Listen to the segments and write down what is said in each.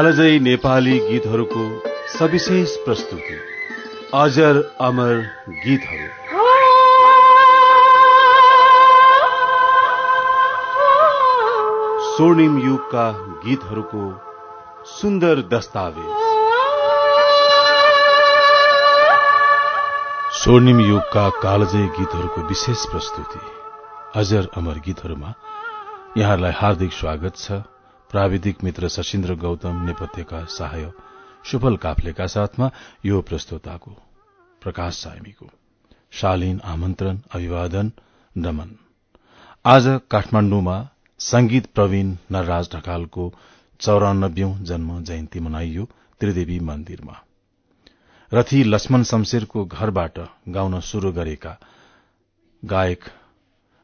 कालजयी नेपाली गीतहरूको सविशेष प्रस्तुति। अजर अमर गीतहरू। स्वर्णिम युगका गीतहरूको सुन्दर दस्तावेज। स्वर्णिम युगका कालजयी गीतहरूको विशेष प्रस्तुति। अजर अमर गीतहरूमा यहाँहरूलाई हार्दिक स्वागत छ। प्राविधिक मित्र सशिन्द्र गौतम नेपथ्यका सहाय सुफल काफ्लेका साथमा यो प्रस्तोताको प्रकाश सायमीको। शालीन आमन्त्रण अभिवादन नमन। आज काठमाण्डुमा संगीत प्रवीण नरराज ढकालको चौरानब्बेौं जन्म जयन्ती मनाइयो त्रिदेवी मन्दिरमा। रथी लक्ष्मण शमशेरको घरबाट गाउन शुरू गरेका गायक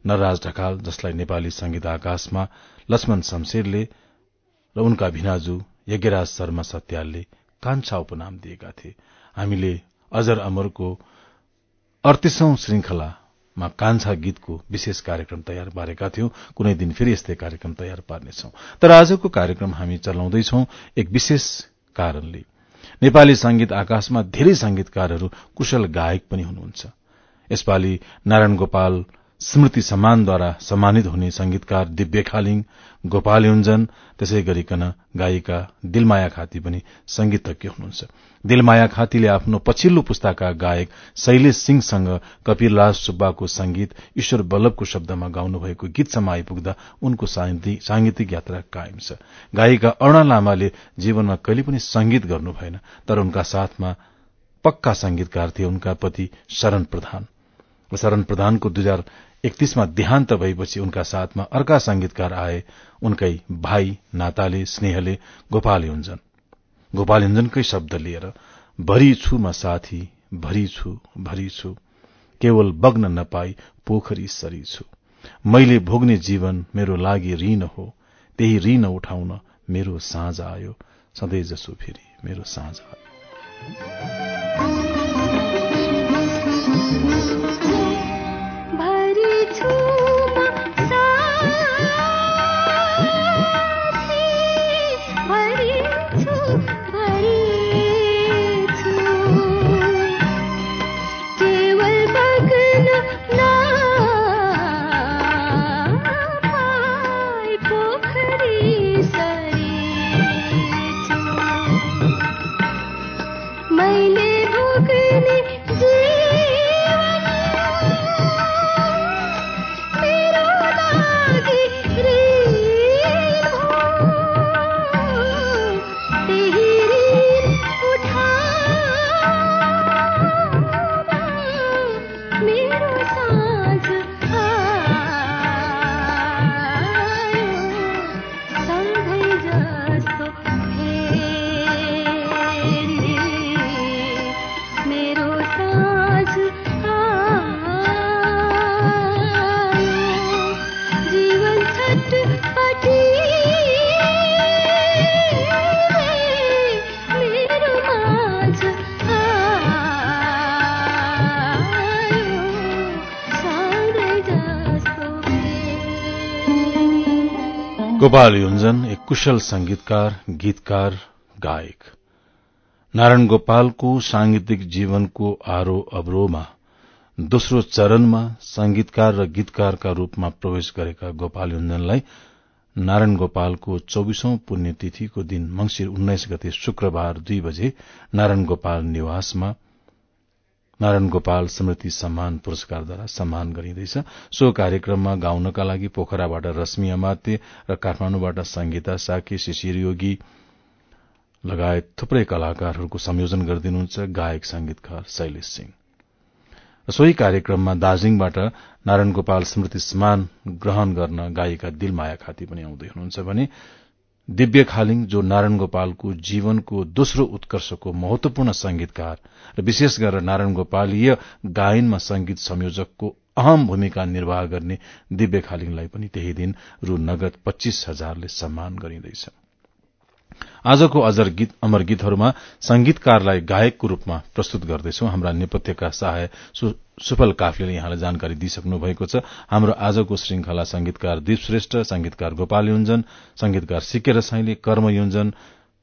नरराज ढकाल जसलाई नेपाली संगीत आकाशमा लक्ष्मण शमशेरले र उनका भिनाजु यज्ञराज शर्मा सत्यालले कान्छा उपनाम दिएका थिए। हामीले अजर अमरको अडतिसौं श्रृंखलामा कान्छा गीतको विशेष कार्यक्रम तयार पारेका थियौं। कुनै दिन फेरि यस्तै कार्यक्रम तयार पार्नेछौ। तर आजको कार्यक्रम हामी चलाउँदैछौ एक विशेष कारणले। नेपाली संगीत आकाशमा धेरै संगीतकारहरू कुशल गायक पनि हुनुहुन्छ। यसपालि नारायण गोपाल स्मृति सम्मानद्वारा सम्मानित हुने संगीतकार दिव्य खालिङ गोपाल युञ्जन त्यसै गरिकन गायिका दिलमाया खाती पनि संगीतज्ञ हुनुहुन्छ। दिलमाया खातीले आफ्नो पछिल्लो पुस्ताका गायक शैलेश सिंहसँग कपिलराज सुब्बाको संगीत ईश्वर बल्लभको शब्दमा गाउनुभएको गीतसम्म आइपुग्दा उनको सांगीतिक यात्रा कायम छ। गायिका अरूणा लामाले जीवनमा कहिले पनि संगीत गर्नु भएन तर उनका साथमा पक्का संगीतकार थिए उनका पति शरण प्रधान। शरण प्रधानको दुई हजार एकतीसमा देहान्त भएपछि उनका साथमा अर्का संगीतकार आए। उनकै भाइ नाताले स्नेहले गोपाल युञ्जन गोपाल युञ्जनकै शब्द लिएर भरि छु म साथी भरि छु भरि छु। केवल बग्न नपाई पोखरी सरी छु। मैले भोग्ने जीवन मेरो लागि ऋण हो। त्यही ऋण उठाउन मेरो साँझ आयो। सधैँ जसो फेरि मेरो साँझ आयो। गोपाल युञ्जन एक कुशल संगीतकार गीतकार गायक। नारायण गोपालको सांगीतिक जीवनको आरो अवरोहमा दोस्रो चरणमा संगीतकार र गीतकारका रूपमा प्रवेश गरेका गोपाल युञ्जनलाई नारायण गोपालको चौविसौं पुण्यतिथिको दिन मंगिर उन्नाइस गते शुक्रबार दुई बजे नारायण गोपाल निवासमा नारायण गोपाल स्मृति सम्मान पुरस्कारद्वारा सम्मान गरिँदैछ। सो कार्यक्रममा गाउनका लागि पोखराबाट रश्मि अमात्य र काठमाण्डुबाट संगीता साके शिशिर योगी लगायत थुप्रै कलाकारहरूको संयोजन गरिदिनुहुन्छ गायक संगीतकार शैलेश सिंह। सोही कार्यक्रममा दार्जीलिङबाट नारायण गोपाल स्मृति सम्मान ग्रहण गर्न गायिका दिलमाया खाती पनि आउँदै हुनुहुन्छ भने दिव्य खालिङ जो नारायण गोपालको जीवनको दोस्रो उत्कर्षको महत्वपूर्ण संगीतकार र विशेष गरेर नारायण गोपालीय गायनमा संगीत संयोजकको अहम भूमिका निर्वाह गर्ने दिव्य खालिङलाई पनि त्यही दिन रु नगद पच्चीस हजारले सम्मान गरिँदैछ। आजको अजर गीत अमर गीतहरूमा संगीतकारलाई गायकको रूपमा प्रस्तुत गर्दैछौ। हाम्रा नेपथ्यका सहाय सुफल काफले यहाँलाई जानकारी दिइसक्नु भएको छ। हाम्रो आजको श्रृंखला संगीतकार दीप श्रेष्ठ संगीतकार गोपाल युञ्जन संगीतकार सिके रसाईले कर्म युञ्जन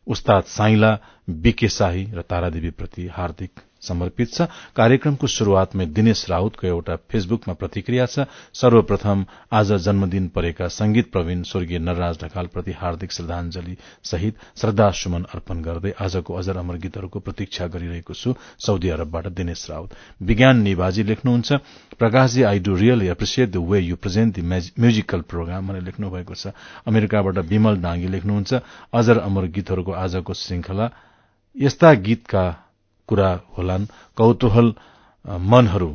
उस्ताद साइला बीके शाही र तारादेवी प्रति हार्दिक समर्पित छ। कार्यक्रमको शुरूआतमै दिनेश राउतको एउटा फेसबुकमा प्रतिक्रिया छ। सर्वप्रथम आज जन्मदिन परेका संगीत प्रवीण स्वर्गीय नरराज ढकालप्रति हार्दिक श्रद्धांजलि सहित श्रद्धा सुमन अर्पण गर्दै आजको अजर अमर गीतहरूको प्रतीक्षा गरिरहेको छु साउदी अरबबाट दिनेश राउत। विज्ञान निवाजी लेख्नुहुन्छ Prakashji I do really appreciate the way you present the musical program भनेर लेख्नु भएको छ। अमेरिकाबाट विमल डाङ्गी लेख्नुहुन्छ अजर अमर गीतहरूको आजको श्रृंखला यस्ता गीतका कुरा होलान्। कौतूहल मनहरू।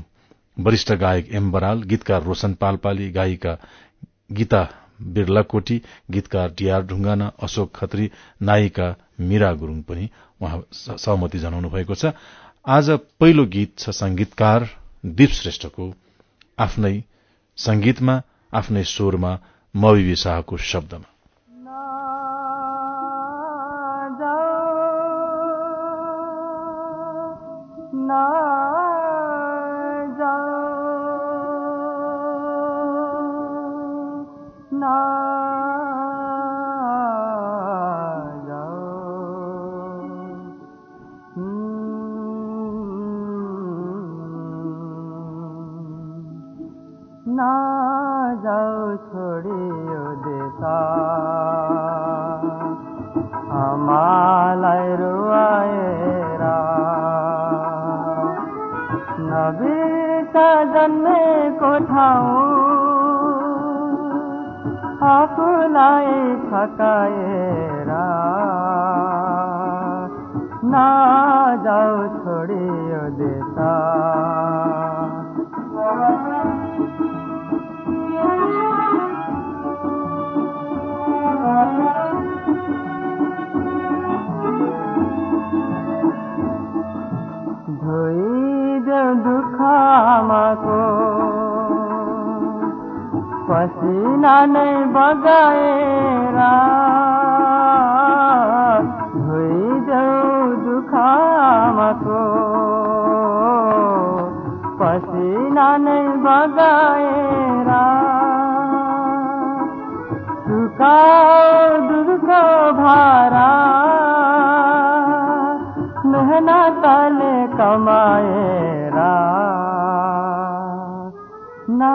वरिष्ठ गायक एम बराल गीतकार रोशन पालपाली गायिका गीता बिरलाकोटी गीतकार डीआर ढुङ्गाना अशोक खत्री नायिका मीरा गुरूङ पनि उहाँ सहमति जनाउनु भएको छ। आज पहिलो गीत छ संगीतकार दीप श्रेष्ठको आफ्नै संगीतमा आफ्नै स्वरमा मविवी शाहको शब्दमा। हसीना नै बगाएर धोइदेऊ दुखामको पसिना नै बगाएर सुकाओ दुधको भारा। मेहनतले कमाएर ना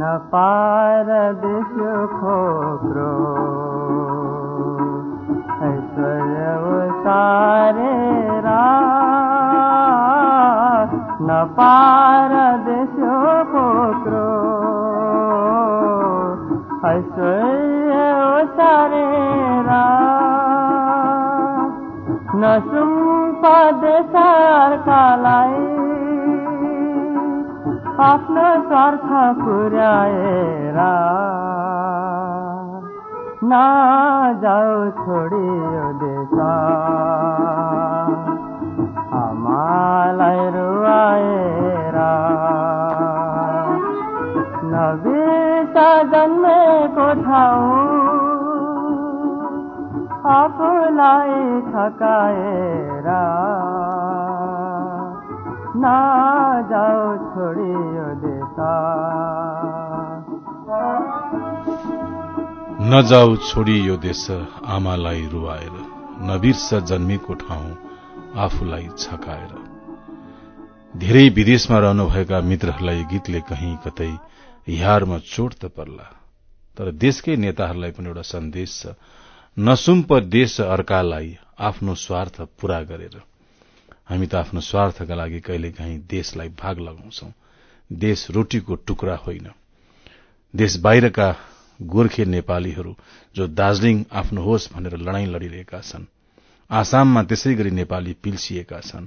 नपार दुखो क्रो ऐश्वर्य सारे रा नपार पुर्याएर नजाऊ छोडियो देश आमालाई रुवाएर नबिता जन्मेको ठाउँ आफूलाई थकाएर छोडी यो देश आमालाई रुवाएर नबिर्स जन्मेको ठाउँ आफूलाई छकाएर। धेरै विदेशमा रहनुभएका मित्रहरूलाई गीतले कहीँ कतै हिहारमा चोट त पर्ला तर देशकै नेताहरूलाई पनि एउटा सन्देश छ नसुम्प देश अर्कालाई आफ्नो स्वार्थ पूरा गरेर। हामी त आफ्नो स्वार्थका लागि कहिलेकाहीँ देशलाई भाग लगाउँछौ। देश रोटीको टुक्रा होइन। देश बाहिरका गोर्खे नेपालीहरू जो दार्जीलिङ आफ्नो होस् भनेर लड़ाई लड़िरहेका छन्। आसाममा त्यसै गरी नेपाली पिल्सिएका छन्।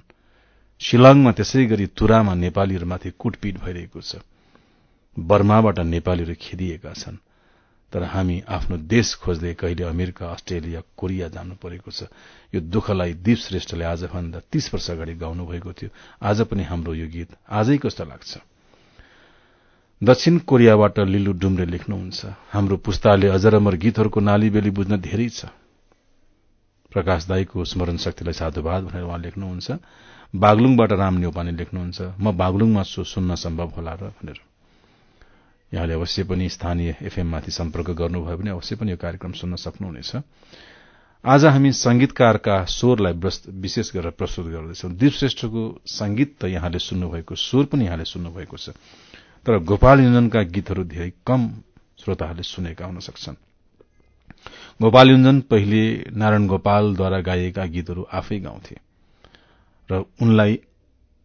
शिलङमा त्यसै गरी तुरामा नेपालीहरूमाथि कुटपिट भइरहेको छ। बर्माबाट नेपालीहरू खेदिएका छन्। तर हामी आफ्नो देश खोज्दै कहिले अमेरिका अस्ट्रेलिया कोरिया जानु परेको छ। यो दुःखलाई दीप श्रेष्ठले आजभन्दा तीस वर्ष अगाडि गाउनु भएको थियो। आज पनि हाम्रो यो गीत आजै कस्तो लाग्छ? दक्षिण कोरियाबाट लिलु डुम्रे लेख्नुहुन्छ। हाम्रो पुस्ताले अजरमर गीतहरूको नाली बेली बुझ्न धेरै छ। प्रकाश दाईको स्मरण शक्तिलाई साधुवाद भनेर उहाँ लेख्नुहुन्छ। बागलुङबाट राम नेौपाने लेख्नुहुन्छ। म बागलुङमा छु सुन्न सम्भव होला र भनेर। यहाँले अवश्य पनि स्थानीय एफएममाथि सम्पर्क गर्नुभयो भने अवश्य पनि यो कार्यक्रम सुन्न सक्नुहुनेछ। आज हामी संगीतकारका स्वरलाई विशेष गरेर प्रस्तुत गर्दैछौ। श्रेष्ठको संगीत त यहाँले सुन्नुभएको स्वर पनि यहाँले सुन्नुभएको छ। तर गोपाल युञ्जनका गीतहरू धेरै कम श्रोताहरूले सुनेका हुन सक्छन्। गोपाल युञ्जन पहिले नारायण गोपालद्वारा गाइएका गीतहरू आफै गाउँथे र उनलाई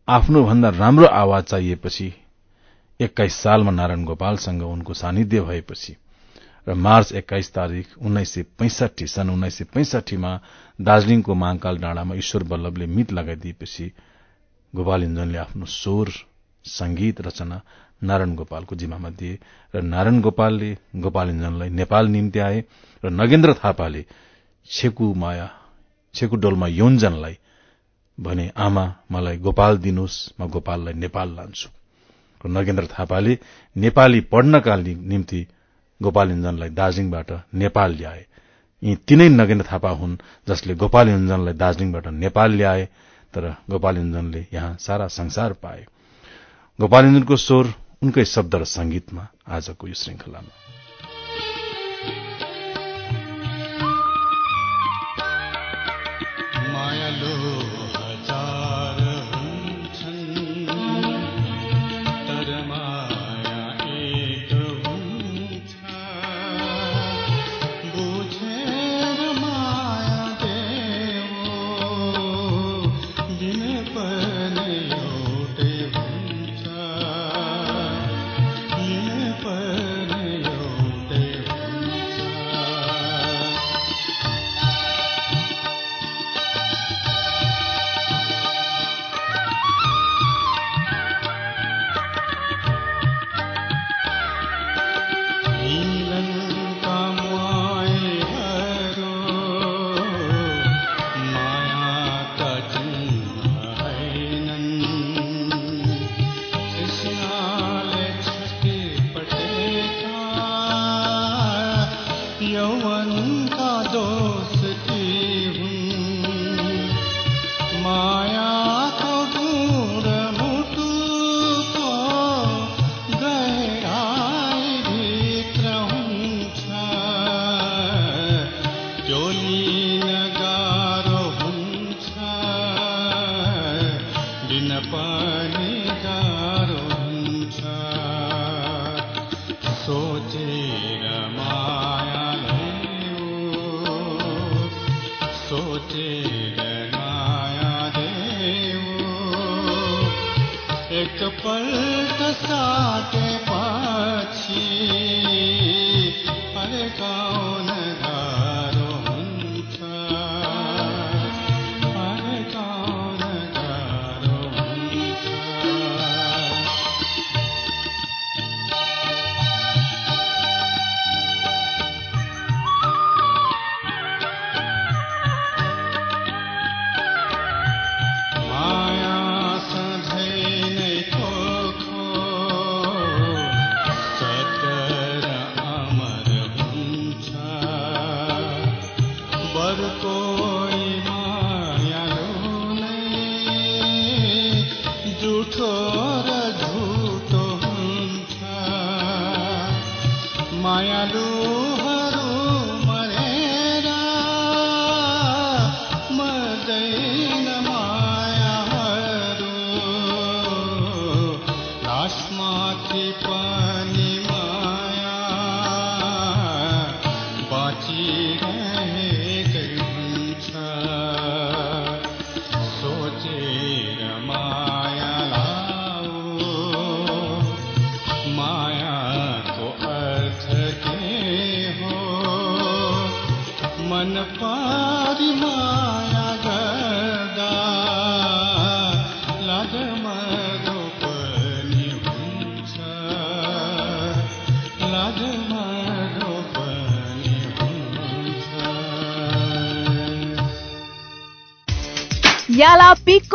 आफ्नो भन्दा राम्रो आवाज चाहिएपछि एक्काइस सालमा नारायण गोपालसँग उनको सानिध्य भएपछि र मार्च एक्काइस तारीक उन्नाइस सय पैंसठी सन् उन्नाइस सय पैंसठीमा दार्जीलिङको महाकाल डाँडामा ईश्वर बल्लभले मित लगाइदिएपछि गोपाल इन्जनले आफ्नो स्वर संगीत रचना नारायण गोपालको जिम्मामा दिए र नारायण गोपालले गोपाल इन्जनलाई नेपाल निम्ति आए र नगेन्द्र थापाले छेकु माया छेकु डोलमा यौन्जनलाई भने आमा मलाई गोपाल दिनुहोस् म गोपाललाई नेपाल लान्छु। नगेन्द्र थापाले नेपाली पढ्नका निम्ति गोपाल इन्जनलाई दार्जीलिङबाट नेपाल ल्याए। यी तीनै नगेन्द्र थापा हुन् जसले गोपाल इन्जनलाई दार्जीलिङबाट नेपाल ल्याए तर गोपाल इन्जनले यहाँ सारा संसार पाए। गोपाल इन्जनको स्वर उनकै शब्द र संगीतमा आजको यो श्रृंखलामा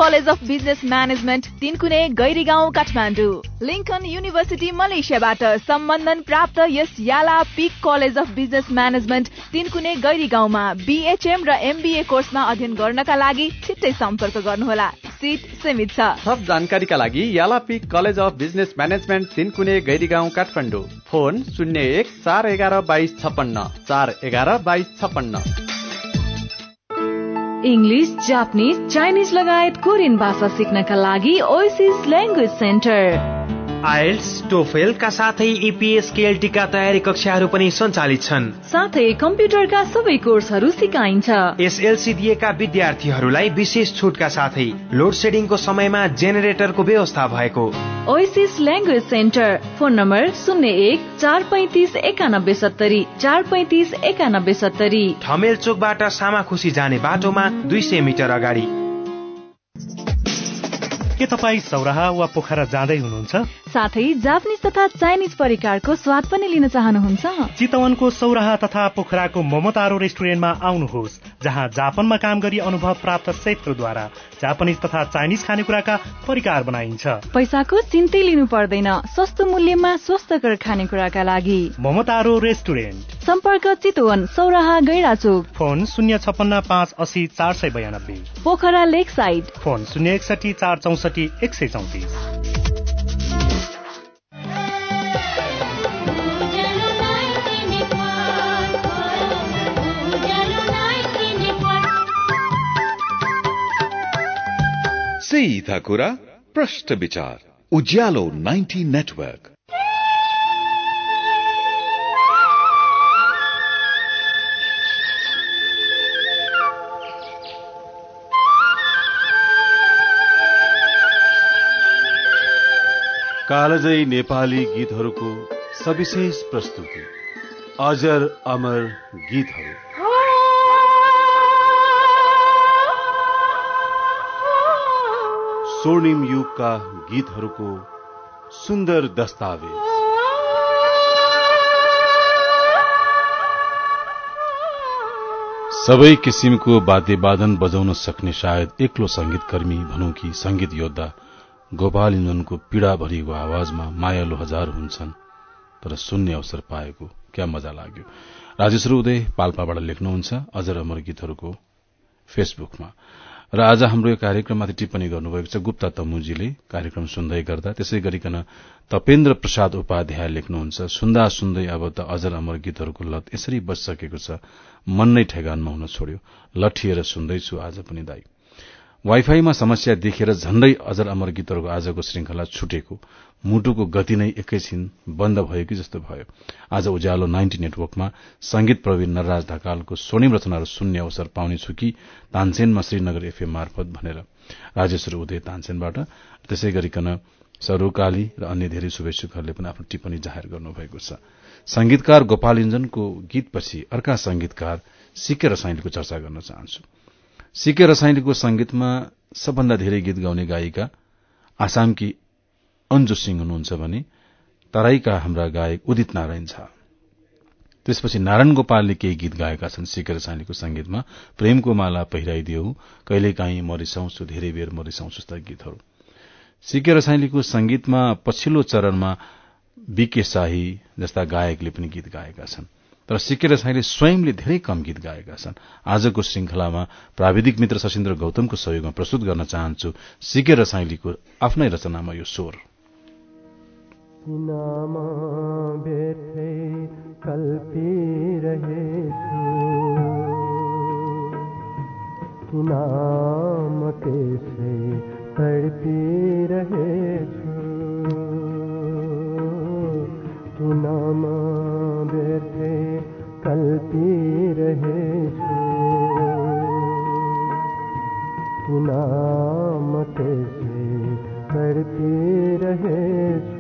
college of business management Tinkune Gairi Gaun Kathmandu Lincoln University मलेसियाबाट सम्बन्धन प्राप्त यस Yala peak college of business management Tinkune Gairi गाउँमा बिएचएम र एमबिए कोर्समा अध्ययन गर्नका लागि छिट्टै सम्पर्क गर्नुहोला। सिट सीमित छ। थप जानकारीका लागि Yala peak college of business management Tinkune Gairi Gaun Kathmandu phone शून्य एक चार एघार बाइस छपन्न। चार एघार बाइस छपन्न। इङ्ग्लिस जापानिज चाइनिज लगायत कोरियन भाषा सिक्नका लागि ओएसिस ल्याङ्ग्वेज सेन्टर। आइल्स टोफेलका साथै इपिएस केएलटीका तयारी कक्षाहरू पनि सञ्चालित छन्। साथै कम्प्युटरका सबै कोर्सहरू सिकाइन्छ। एसएलसी दिएका विद्यार्थीहरूलाई विशेष छुटका साथै लोड सेडिङको समयमा जेनेरेटरको व्यवस्था भएको। Oasis language centre phone number शून्य एक चार पैँतिस एकानब्बे सत्तरी चार पैँतिस एकानब्बे सत्तरी। ठमेल चोकबाट सामाखुसी जाने बाटोमा दुई सय मिटर अगाडि। के तपाईँ सौराहा वा पोखरा जाँदै हुनुहुन्छ? साथै जापानिज तथा चाइनिज परिकारको स्वाद पनि लिन चाहनुहुन्छ? चितवनको सौराहा तथा पोखराको ममतारो रेस्टुरेन्टमा आउनुहोस् जहाँ जापानमा काम गरी अनुभव प्राप्त सेफद्वारा जापानिज तथा चाइनिज खानेकुराका परिकार बनाइन्छ। पैसाको चिन्तै लिनु पर्दैन सस्तो मूल्यमा स्वस्थकर खानेकुराका लागि। ममतारो रेस्टुरेन्ट। सम्पर्क चितवन सौराहा गैराचोक। फोन शून्य छपन्न पाँच असी चार सय बयानब्बे। पोखरा लेक साइड। फोन शून्य एकसठी चार चौसठी एक सय चौतिस सीधा कुरा प्रश्न विचार उज्यालो 90 नेटवर्क कालजयी नेपाली गीतहरूको सविशेष प्रस्तुति। अजर अमर गीतहरू। स्वर्णिम युगका गीतहरूको सुन्दर दस्तावेज। सबै किसिमको वाद्यवादन बजाउन सक्ने सायद एक्लो संगीतकर्मी भनौं कि संगीत योद्धा गोपाल इन्जनको पीड़ा भरिएको आवाजमा मायालु हजार हुन्छन् तर सुन्ने अवसर पाएको क्या मजा लाग्यो। राजेश्वर उदय पाल्पाबाट लेख्नुहुन्छ अजर अमर गीतहरूको फेसबुकमा। र आज हाम्रो यो कार्यक्रममाथि टिप्पणी गर्नुभएको छ। गुप्ता तमुजीले कार्यक्रम सुन्दै गर्दा त्यसै गरिकन तपेन्द्र प्रसाद उपाध्याय लेख्नुहुन्छ। सुन्दा सुन्दै अब त अजर अमर गीतहरूको लत यसरी बसिसकेको छ। मन नै ठेगानमा हुन छोड्यो। लठिएर सुन्दैछु आज पनि दाई। वाइफाईमा समस्या देखेर झण्डै अजर अमर गीतहरूको आजको श्रृंखला छुटेको मुटुको गति नै एकैछिन बन्द भयो कि जस्तो भयो। आज उज्यालो नाइन्टी नेटवर्कमा संगीत प्रवीण नरराज ढकालको स्वर्णिम रचनाहरू सुन्ने अवसर पाउनेछु कि तानसेनमा श्रीनगर एफएम मार्फत भनेर। राजेश्वर उदय तानसेनबाट त्यसै गरिकन सरोकाली र अन्य धेरै शुभेच्छुकहरूले पनि आफ्नो टिप्पणी जाहेर गर्नुभएको छ। संगीतकार गोपाल इन्जनको गीतपछि अर्का संगीतकार सिके रसाइलीको चर्चा गर्न चाहन्छु। सिके रसाइलीको संगीतमा सबभन्दा धेरै गीत गाउने गायिका आसामकी अन्जु सिंह हुनुहुन्छ भने तराईका हाम्रा गायक उदित नारायण झा। त्यसपछि नारायण गोपालले केही गीत गाएका छन् सिके रसाइलीको संगीतमा प्रेमको माला पहिराइदियो कहिलेकाहीँ मरिसाउँछु धेरै बेर मरिसाउँछु जस्ता गीतहरू। सिके रसाइलीको संगीतमा पछिल्लो चरणमा बीके शाही जस्ता गायकले पनि गीत गाएका छन्। तर सिके रसाईले स्वयंले धेरै कम गीत गाएका छन्। आजको श्रृंखलामा प्राविधिक मित्र सशिन्द्र गौतमको सहयोगमा प्रस्तुत गर्न चाहन्छु सिके रसाइलीको आफ्नै रचनामा यो स्वर। नाम किनमा व्यर्थे कल्पिरहेछु किनाम त्यसै तडपिरहेछु ओ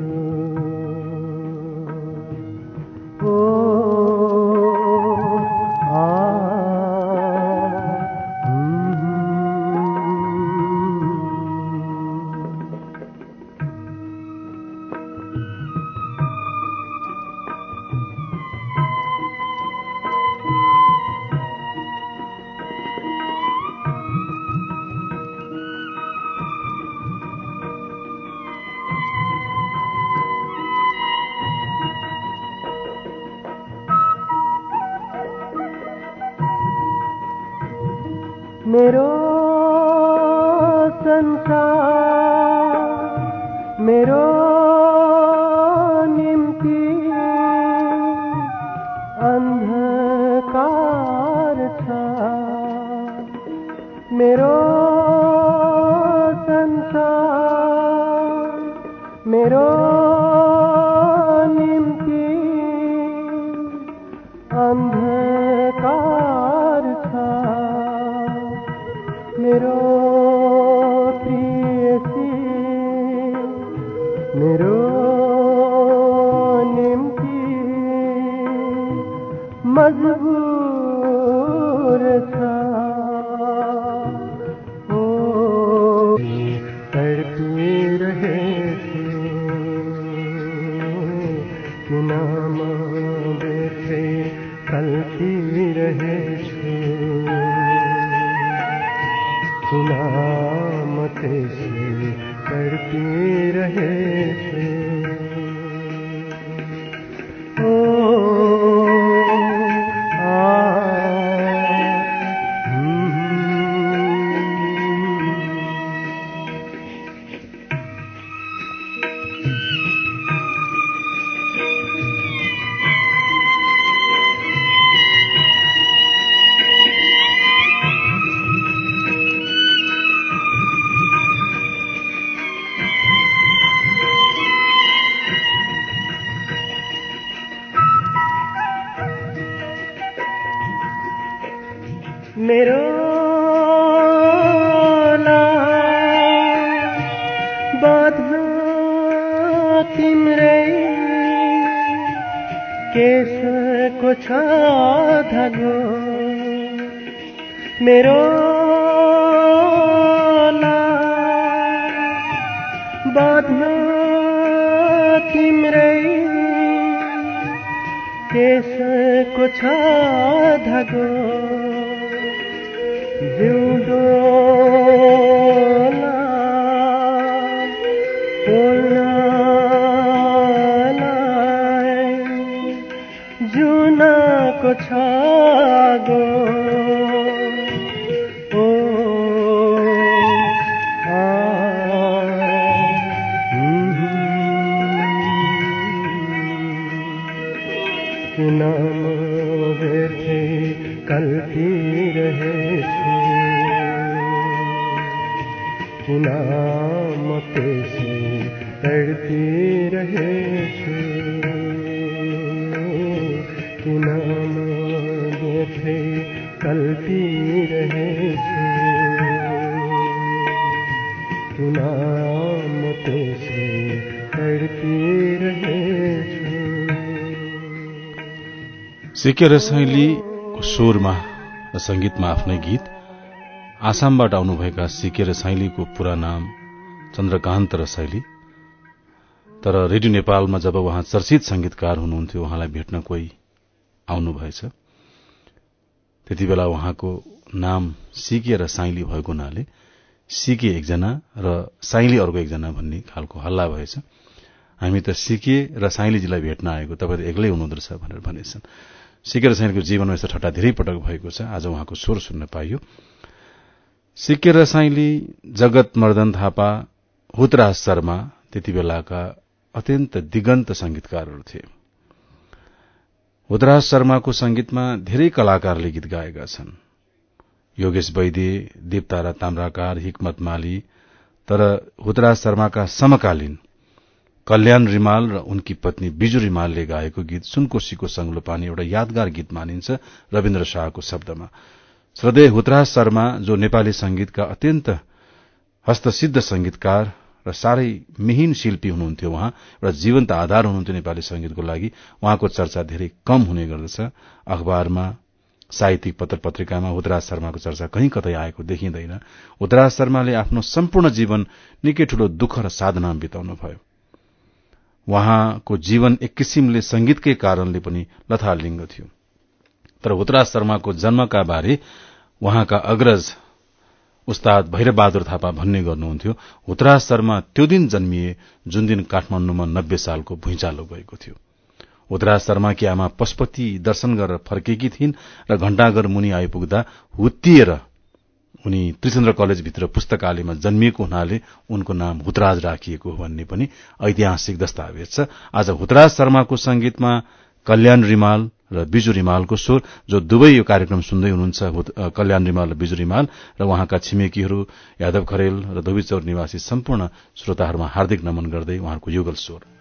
धगो सिके रसाइलीको स्वरमा र संगीतमा आफ्नै गीत आसामबाट आउनुभएका सिके रसाइलीको पूरा नाम चन्द्रकान्त रसाइली तर रेडियो नेपालमा जब उहाँ चर्चित संगीतकार हुनुहुन्थ्यो उहाँलाई भेट्न कोही आउनुभएछ। त्यति बेला उहाँको नाम सिके र साइली भएको हुनाले सिके एकजना र साइली अर्को एकजना भन्ने खालको हल्ला भएछ। हामी त सिके र साइलीजीलाई भेट्न आएको तपाईँ त एक्लै हुनुहुँदो रहेछ भनेर भनेछन्। सिके र साइलीको जीवनमा यस्तो ठट्टा धेरै पटक भएको छ। आज उहाँको स्वर सुन्न पाइयो। सिके र साइली जगत मर्दन थापा हुतराज शर्मा त्यति बेलाका अत्यन्त दिगन्त संगीतकारहरू थिए। हुतराज शर्माको संगीतमा धेरै कलाकारले गीत गाएका छन्। योगेश वैद्य देवतारा ताम्राकार हिकमत माली तर हुतराज शर्माका समकालीन कल्याण रिमाल र उनकी पत्नी बिजु रिमालले गाएको गीत सुनकोशीको संग्लो पानी एउटा यादगार गीत मानिन्छ रविन्द्र शाहको शब्दमा। श्रद्धेय हुतराज शर्मा जो नेपाली संगीतका अत्यन्त हस्तसिद्ध संगीतकार र साह्रै मिहिन शिल्पी हुनुहुन्थ्यो उहाँ एउटा जीवन्त आधार हुनुहुन्थ्यो नेपाली संगीतको लागि उहाँको चर्चा धेरै कम हुने गर्दछ। अखबारमा साहित्यिक पत्र पत्रिकामा हुतराज शर्माको चर्चा कहीँ कतै आएको देखिँदैन। हुतराज शर्माले आफ्नो सम्पूर्ण जीवन निकै ठूलो दुःख र साधना बिताउनु भयो उहाँको जीवन एक किसिमले संगीतकै कारणले पनि लथालिङ्ग थियो। तर हुतराज शर्माको जन्मका बारे उहाँका अग्रज उस्ताद भैरबहादुर थापा भन्ने गर्नुहुन्थ्यो। हुतराज शर्मा त्यो दिन जन्मिए जुन दिन काठमाण्डुमा नब्बे सालको भुइँचालो गएको थियो। हुतराज शर्माकी आमा पशुपति दर्शन गरेर फर्केकी थिइन् र घण्टाघर मुनि आइपुग्दा हुत्तिएर उनी त्रिचन्द्र कलेजभित्र पुस्तकालयमा जन्मिएको हुनाले उनको नाम हुतराज राखिएको हो भन्ने पनि ऐतिहासिक दस्तावेज छ। आज हुतराज शर्माको संगीतमा कल्याण रिमाल र बिजु रिमालको स्वर जो दुवै यो कार्यक्रम सुन्दै हुनुहुन्छ कल्याण रिमाल र बिजु रिमाल र उहाँका छिमेकीहरू यादव खरेल र धोबीचौर निवासी सम्पूर्ण श्रोताहरूमा हार्दिक नमन गर्दै उहाँको युगल स्वर।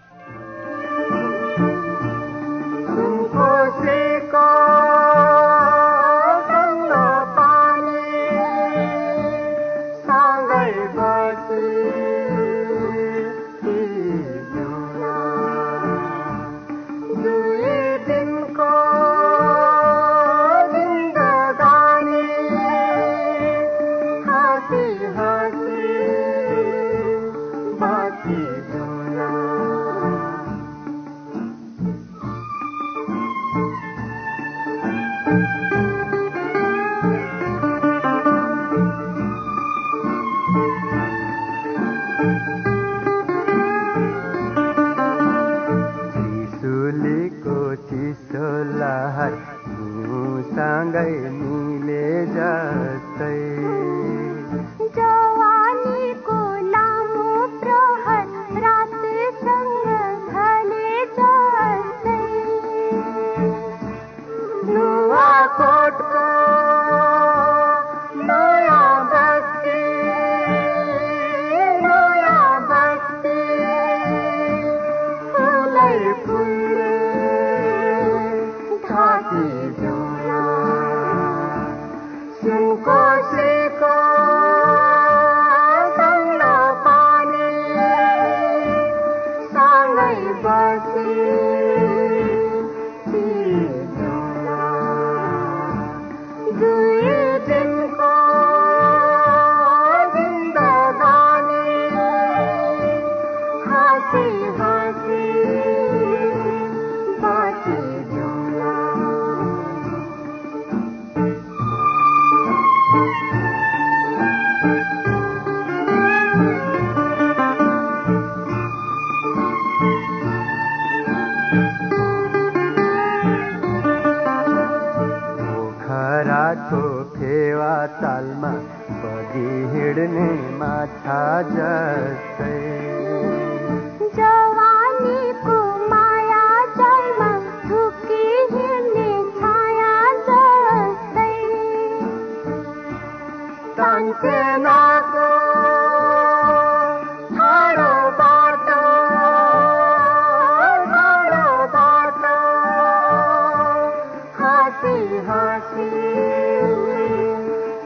हाँसी हाँसी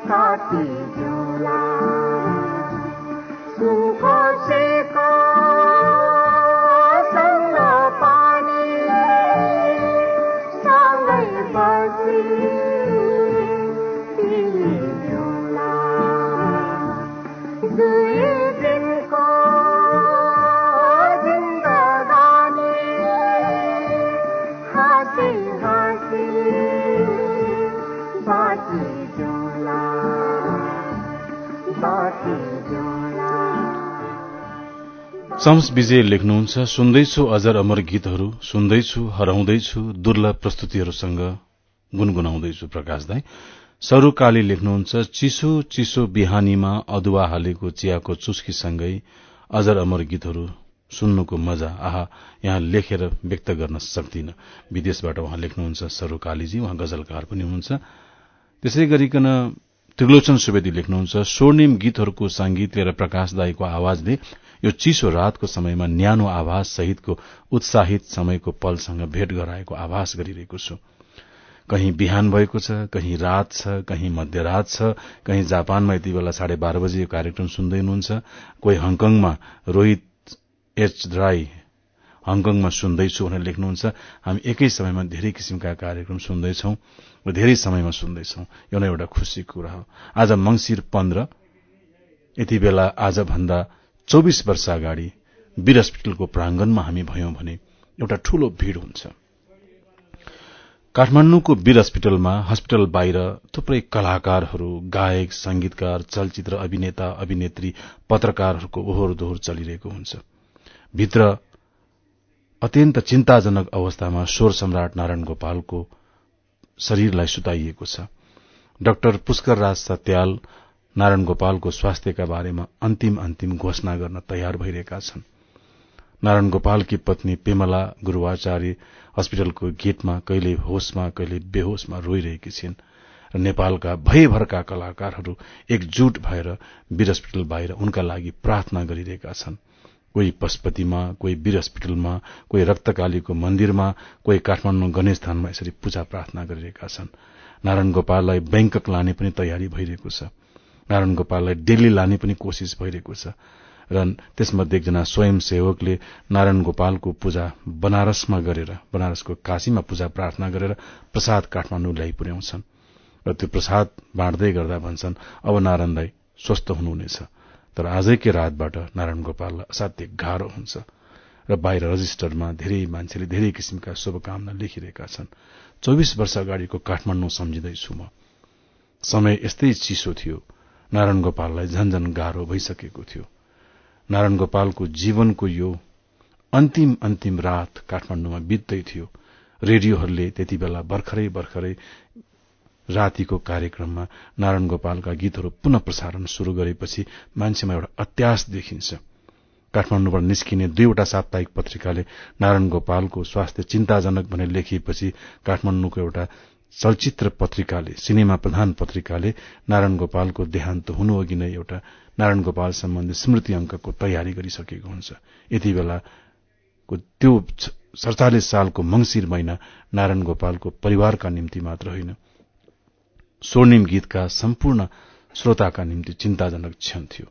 काटी शम्स विजय लेख्नुहुन्छ सुन्दैछु अजर अमर गीतहरू सुन्दैछु हराउँदैछु दुर्लभ प्रस्तुतिहरूसँग गुनगुनाउँदैछु। प्रकाश दाई सरू काली लेख्नुहुन्छ चिसो चिसो बिहानीमा अदुवा हालेको चियाको चुस्कीसँगै अजर अमर गीतहरू सुन्नुको मजा। आहा यहाँ लेखेर व्यक्त गर्न सक्दिन। विदेशबाट उहाँ लेख्नुहुन्छ सरू कालीजी उहाँ गजलकार पनि हुनुहुन्छ। त्यसै गरिकन त्रिलोचन सुवेदी लेख्नुहुन्छ स्वर्णिम गीतहरूको संगीतले र प्रकाश दाईको आवाजले यो चिसो रातको समयमा न्यानो आभास सहितको उत्साहित समयको पलसँग भेट गराएको आभास गरिरहेको छु। कही बिहान भएको छ कही रात छ कही मध्यरात छ कही जापानमा यति बेला साढे बाह्र बजे यो कार्यक्रम सुन्दै हुनुहुन्छ। कोही हङकङमा रोहित एच राई हङकङमा सुन्दैछु भनेर लेख्नुहुन्छ। हामी एकै समयमा धेरै किसिमका कार्यक्रम सुन्दैछौ र धेरै समयमा सुन्दैछौ। यो नै एउटा खुशीको कुरा हो। आज मंगिर पन्ध्र। यति बेला आज भन्दा चौबिस वर्ष अगाडि वीर हस्पिटलको प्रांगणमा हामी भयौं भने एउटा ठूलो भीड़ हुन्छ। काठमाण्डुको वीर हस्पिटलमा हस्पिटल बाहिर थुप्रै कलाकारहरू गायक संगीतकार चलचित्र अभिनेता अभिनेत्री पत्रकारहरूको ओहोर दोहोर चलिरहेको हुन्छ। भित्र अत्यन्त चिन्ताजनक अवस्थामा स्वर सम्राट नारायण गोपालको शरीरलाई सुताइएको छ। डाक्टर पुष्कर राज सत्याल नारायण गोपालको स्वास्थ्यका बारेमा अन्तिम अन्तिम घोषणा गर्न तयार भइरहेका छन्। नारायण गोपालकी पत्नी पेमला गुरूवाचार्य अस्पतालको गेटमा कहिले होसमा कहिले बेहोसमा रोइरहेकी छिन् र नेपालका भयभरका कलाकारहरू एकजुट भएर वीर अस्पताल बाहिर उनका लागि प्रार्थना गरिरहेका छन्। कोही पशुपतिमा कोही वीर अस्पतालमा कोही रक्तकालीको मन्दिरमा कोही काठमाडौँ गणेश थानमा यसरी पूजा प्रार्थना गरिरहेका छन्। नारायण गोपाललाई बैंकक लाने पनि तयारी भइरहेको छ। नारायण गोपाललाई दिल्ली लाने पनि कोशिश भइरहेको छ। र त्यसमध्ये एकजना स्वयंसेवकले नारायण गोपालको पूजा बनारसमा गरेर बनारसको काशीमा पूजा प्रार्थना गरेर प्रसाद काठमाडौँ ल्याइ पुर्याउँछन्। र त्यो प्रसाद बाँड्दै गर्दा भन्छन् अब नारायणलाई स्वस्थ हुनुहुनेछ। तर आजैकै रातबाट नारायण गोपाललाई असाध्य गाह्रो हुन्छ। र बाहिर रजिस्टरमा धेरै मान्छेले धेरै किसिमका शुभकामना लेखिरहेका छन्। चौविस वर्ष अगाडिको काठमाडौँ सम्झिँदैछु म। समय यस्तै चिसो थियो। नारायण गोपाललाई झन झन गाह्रो भइसकेको थियो। नारायण गोपालको जीवनको यो अन्तिम अन्तिम रात काठमाडौँमा बित्दै थियो। रेडियोहरूले त्यति बेला भर्खरै भर्खरै रातिको कार्यक्रममा नारायण गोपालका गीतहरू पुनः प्रसारण शुरू गरेपछि मान्छेमा एउटा अत्यास देखिन्छ। काठमाडौँबाट निस्किने दुईवटा साप्ताहिक पत्रिकाले नारायण गोपालको स्वास्थ्य चिन्ताजनक भनेर लेखिएपछि काठमाडौँको एउटा चलचित्र पत्रिकाले सिनेमा प्रधान पत्रिकाले नारायण गोपालको देहान्त हुनु अघि नै एउटा नारायण गोपाल सम्बन्धी स्मृति अंकको तयारी गरिसकेको हुन्छ। यति बेलाको त्यो सडचालिस सालको मंगिर महिना नारायण गोपालको परिवारका निम्ति मात्र होइन स्वर्णिम गीतका सम्पूर्ण श्रोताका निम्ति चिन्ताजनक क्षण थियो।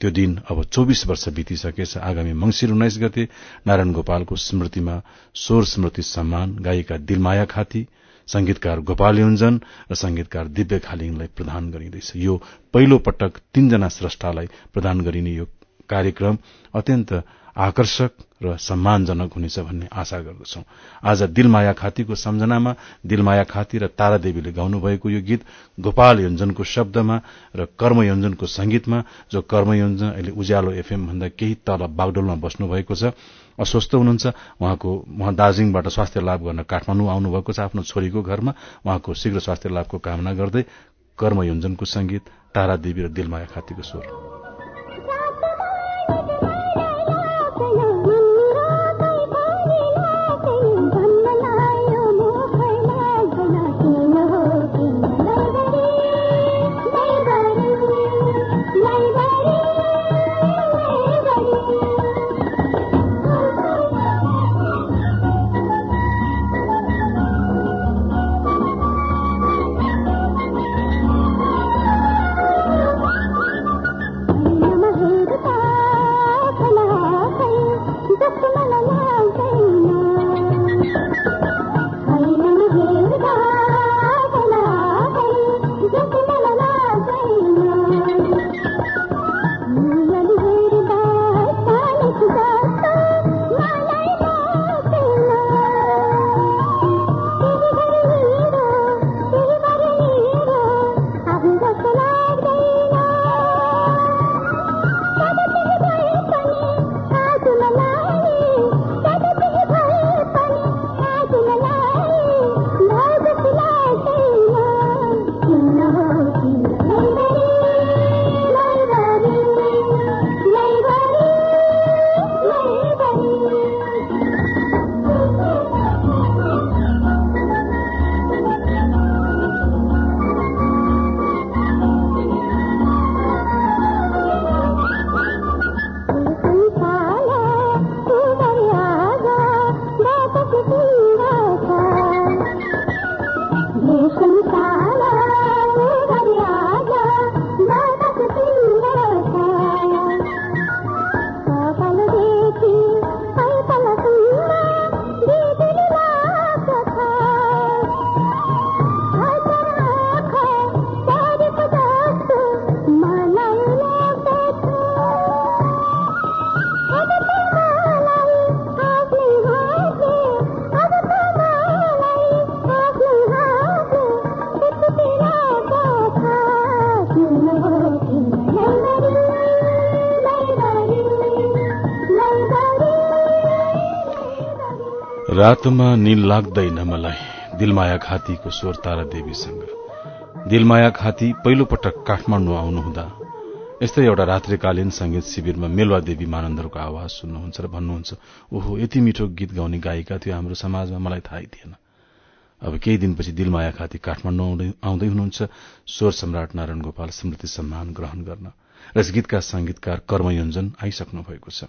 त्यो दिन अब चौविस वर्ष बितिसकेछ। आगामी मंगिर उन्नाइस गते नारायण गोपालको स्मृतिमा स्वर स्मृति सम्मान गायिका दिलमाया खाती संगीतकार गोपाल योन्जन र संगीतकार दिव्य खालिङलाई प्रदान गरिँदैछ। यो पहिलो पटक तीनजना श्रष्टालाई प्रदान गरिने यो कार्यक्रम अत्यन्त आकर्षक र सम्मानजनक हुनेछ भन्ने आशा गर्दछौ। आज दिलमाया खातीको सम्झनामा दिलमाया खाती र तारादेवीले गाउनुभएको यो गीत गोपाल योजनको शब्दमा र कर्म योजनको संगीतमा जो कर्म योजन अहिले उज्यालो एफएम भन्दा केही तल बागडोलमा बस्नु भएको छ। अस्वस्थ हुनुहुन्छ। उहाँको उहाँ दार्जीलिङबाट स्वास्थ्य लाभ गर्न काठमाडौँ आउनुभएको छ आफ्नो छोरीको घरमा। उहाँको शीघ्र स्वास्थ्य लाभको कामना गर्दै कर्म योजनको संगीत तारादेवी र दिलमाया खातीको स्वर। रातमा निल लाग्दैन मलाई दिलमाया खातीको स्वर तारा देवीसँग। दिलमाया खाती पहिलो पटक काठमाडौँ आउनुहुँदा यस्तै एउटा रात्रिकालीन संगीत शिविरमा मेलवा देवी मानन्दरको आवाज सुन्नुहुन्छ र भन्नुहुन्छ ओहो यति मिठो गीत गाउने गायिका थियो हाम्रो समाजमा मलाई थाहै थिएन। अब केही दिनपछि दिलमाया खाती काठमाडौँ आउँदै हुनुहुन्छ। स्वर सम्राट नारायण गोपाल स्मृति सम्मान ग्रहण गर्न। र यस गीतका संगीतकार कर्मयोजन आइसक्नु भएको छ।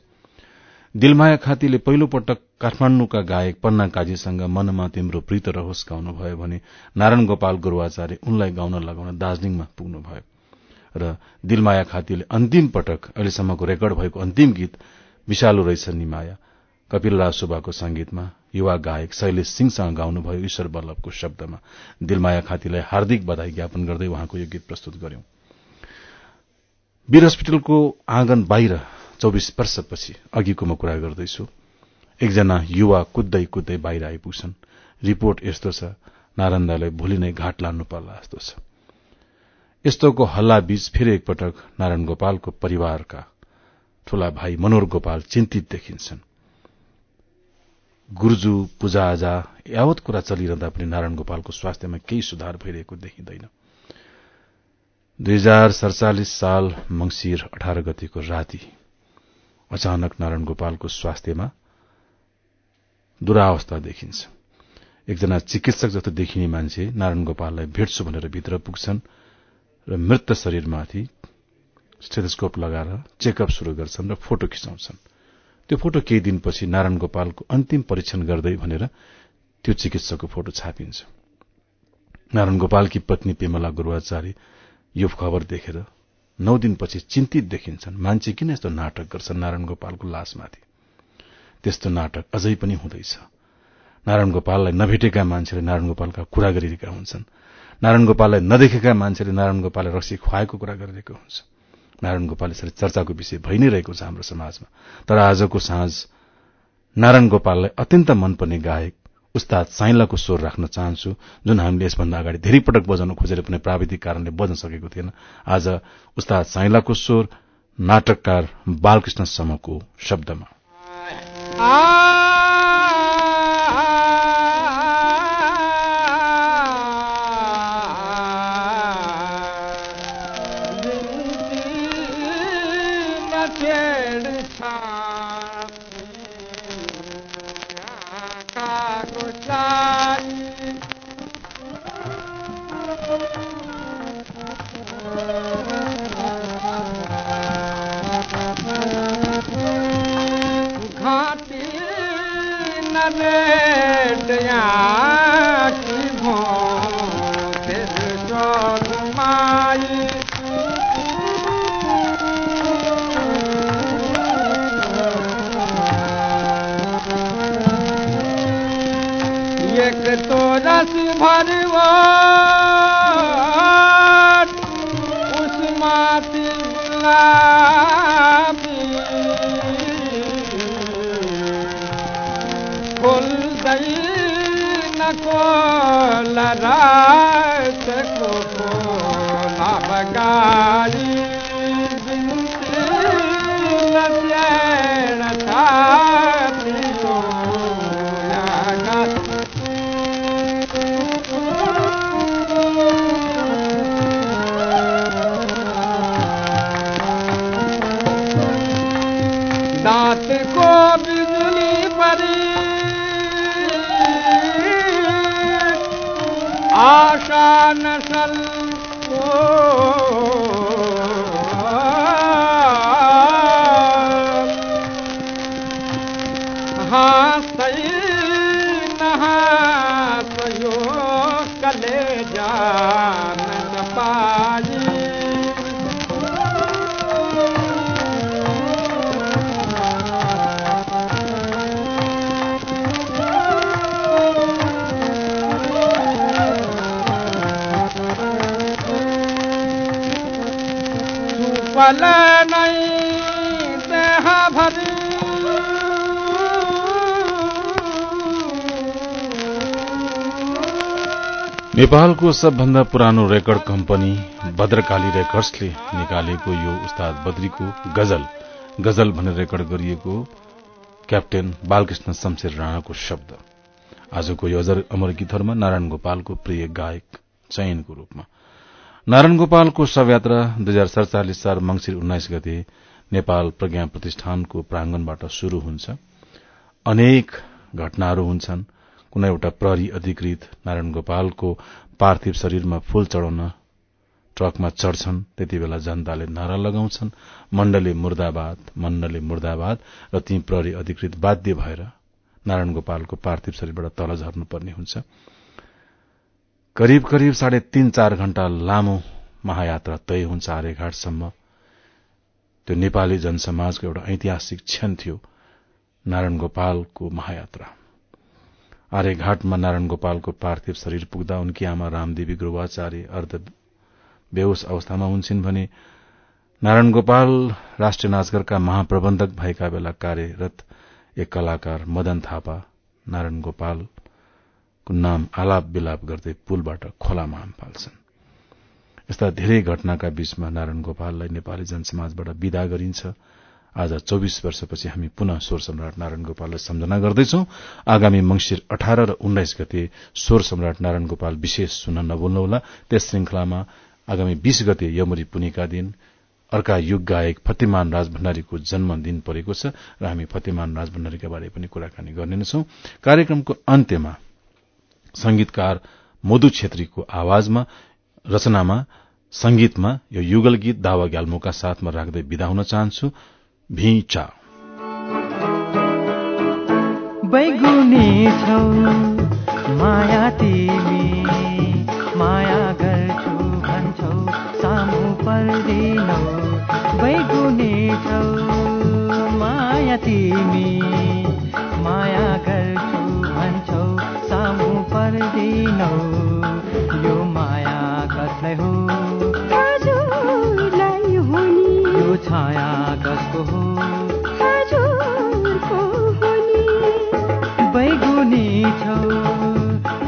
दिलमाया खातीले पहिलो पटक काठमाण्डुका गायक पन्ना काजीसँग मनमा तिम्रो प्रीत रहोस् गाउनुभयो भने नारायण गोपाल गुरूवाचार्य उनलाई गाउन लगाउन दार्जीलिङमा पुग्नुभयो। र दिलमाया खातीले अन्तिम पटक अहिलेसम्मको रेकर्ड भएको अन्तिम गीत विशालु रहेछ निमाया कपिल राज सुब्बाको संगीतमा युवा गायक शैलेश सिंहसँग गाउनुभयो ईश्वर बल्लभको शब्दमा। दिलमाया खातीलाई हार्दिक बधाई ज्ञापन गर्दै उहाँको यो गीत प्रस्तुत गर्यौं वीर हस्पिटलको आँगन बाहिर चौविस वर्षपछि अघिको म कुरा गर्दैछु। एकजना युवा कुद्दै कुद्दै बाहिर आइपुग्छन्। रिपोर्ट यस्तो छ नारन्दालाई भोलि नै घाट लान्नु पर्ला जस्तो छ। यस्तोको हल्ला बीच फेरि एकपटक नारायण गोपालको परिवारका ठूला भाइ मनोहर गोपाल चिन्तित देखिन्छन्। गुर्जू पूजाआजा यावत कुरा चलिरहँदा पनि नारायण गोपालको स्वास्थ्यमा केही सुधार भइरहेको देखिँदैन। दुई हजार सडचालिस साल मंगिर अठार गतिको राति अचानक नारायण गोपालको स्वास्थ्यमा दुरावस्था देखिन्छ। एकजना चिकित्सक जस्तो देखिने मान्छे नारायण गोपाललाई भेट्छु भनेर भित्र पुग्छन् र मृत शरीरमाथि स्टेथोस्कोप लगाएर चेकअप शुरू गर्छन् र फोटो खिचाउँछन्। त्यो फोटो केही दिनपछि नारायण गोपालको अन्तिम परीक्षण गर्दै भनेर त्यो चिकित्सकको फोटो छापिन्छ। नारायण गोपालकी पत्नी पेमला गुरूवाचार्य यो खबर देखेर नौ दिनपछि चिन्तित देखिन्छन्। मान्छे किन यस्तो नाटक गर्छन् नारायण गोपालको लासमाथि? त्यस्तो नाटक अझै पनि हुँदैछ। नारायण गोपाललाई नभेटेका मान्छेले नारायण गोपालका कुरा गरिरहेका हुन्छन्। नारायण गोपाललाई नदेखेका मान्छेले नारायण गोपाललाई रक्सी खुवाएको कुरा गरिरहेको हुन्छ। नारायण गोपाल यसरी चर्चाको विषय भइ नै रहेको छ हाम्रो समाजमा। तर आजको साँझ नारायण गोपाललाई अत्यन्त मनपर्ने गायक उस्ताद साइलाको स्वर राख्न चाहन्छु जुन हामीले यसभन्दा अगाडि धेरै पटक बजाउन खोजेर पनि प्राविधिक कारणले बज्न सकेको थिएन। आज उस्ताद साइलाको स्वर नाटककार बालकृष्ण समको शब्दमा भरी। नेपालको सबभन्दा पुरानो रेकर्ड कम्पनी भद्रकाली रेकर्ड्सले निकालेको यो उस्ताद बद्रीको गजल। गजल भनेर रेकर्ड गरिएको क्याप्टेन बालकृष्ण शमशेर राणाको शब्द। आजको यो अमर गीतहरूमा नारायण गोपालको प्रिय गायक चयनको रूपमा। नारायण गोपालको शवयात्रा दुई हजार सड़चालिस साल मंगिर उन्नाइस गते नेपाल प्रज्ञा प्रतिष्ठानको प्रांगणबाट शुरू हुन्छ। अनेक घटनाहरू हुन्छन्। कुनै एउटा प्रहरी अधिकृत नारायण गोपालको पार्थिव शरीरमा फूल चढ़ाउन ट्रकमा चढ़छन्। त्यति बेला जनताले नारा लगाउँछन्। मण्डले मुर्दाबाद मण्डले मुर्दाबाद र ती प्रहरी अधिकृत बाध्य भएर नारायण गोपालको पार्थिव शरीरबाट तल झर्नुपर्ने हुन्छ। करिब करिब साढे तीन चार घण्टा लामो महायात्रा तय हुन्छ आर्यघाटसम्म। त्यो नेपाली जनसमाजको एउटा ऐतिहासिक क्षण थियो नारायण गोपालको महायात्रा। आर्यघाटमा नारायण गोपालको पार्थिव शरीर पुग्दा उनकी आमा रामदेवी गुरूवाचार्य अर्ध बेहोस अवस्थामा हुन्छन् भने नारायण गोपाल राष्ट्रिय नाचघरका महाप्रबन्धक भएका बेला कार्यरत एक कलाकार मदन थापा नारायण गोपालको नाम आलाप विलाप गर्दै पुलबाट खोलामा हाम फाल्छन् यस्ता धेरै घटनाका बीचमा नारायण गोपाललाई नेपाली जनसमाजबाट विदा गरिन्छ। आज चौविस वर्षपछि हामी पुनः स्वर सम्राट नारायण गोपाललाई सम्झना गर्दैछौ। आगामी मंगिर अठार र उन्नाइस गते स्वर सम्राट नारायण गोपाल विशेष सुन्न नभुल्नुहोला। त्यस श्रृंखलामा आगामी बीस गते यमुरी पुनिका दिन अर्का युग गायक फतेमान राज भण्डारीको जन्मदिन परेको छ र हामी फतेमान राज भण्डारीका बारे पनि कुराकानी गर्ने नै छौं कार्यक्रमको अन्त्यमा संगीतकार मधु छेत्रीको आवाजमा रचनामा संगीतमा यो युगल गीत दावा ग्याल्मोका साथमा राख्दै विदा हुन चाहन्छु। माया तिमी माया पर्दिनौ। यो माया कसलाई हो? यो छाया कसको हो? बैगुनी छौ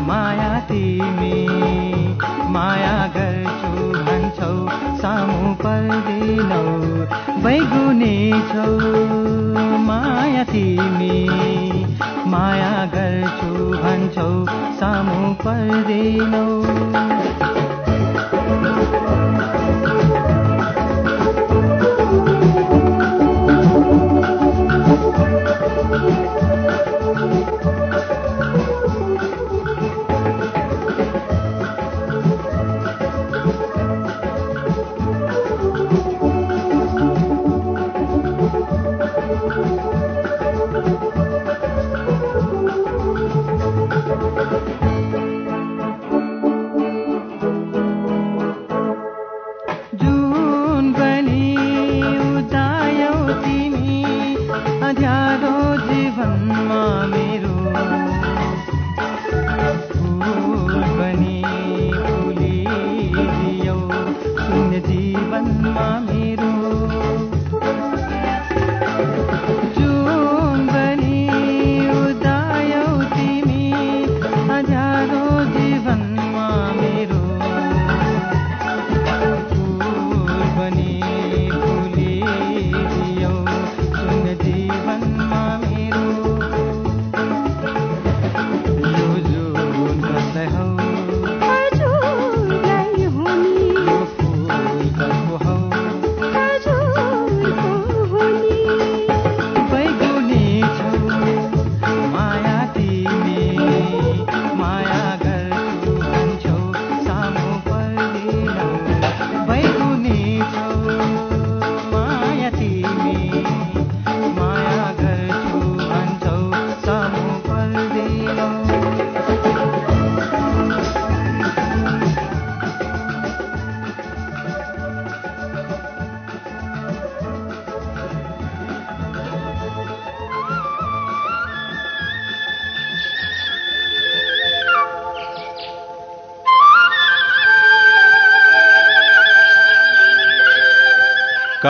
माया तिमी। माया गर्छु भन्छौ सामु पर्दिनौ। बैगुनी छौ माया तिमी। माया गर्छु भन्छौ सामु पर्दिनौ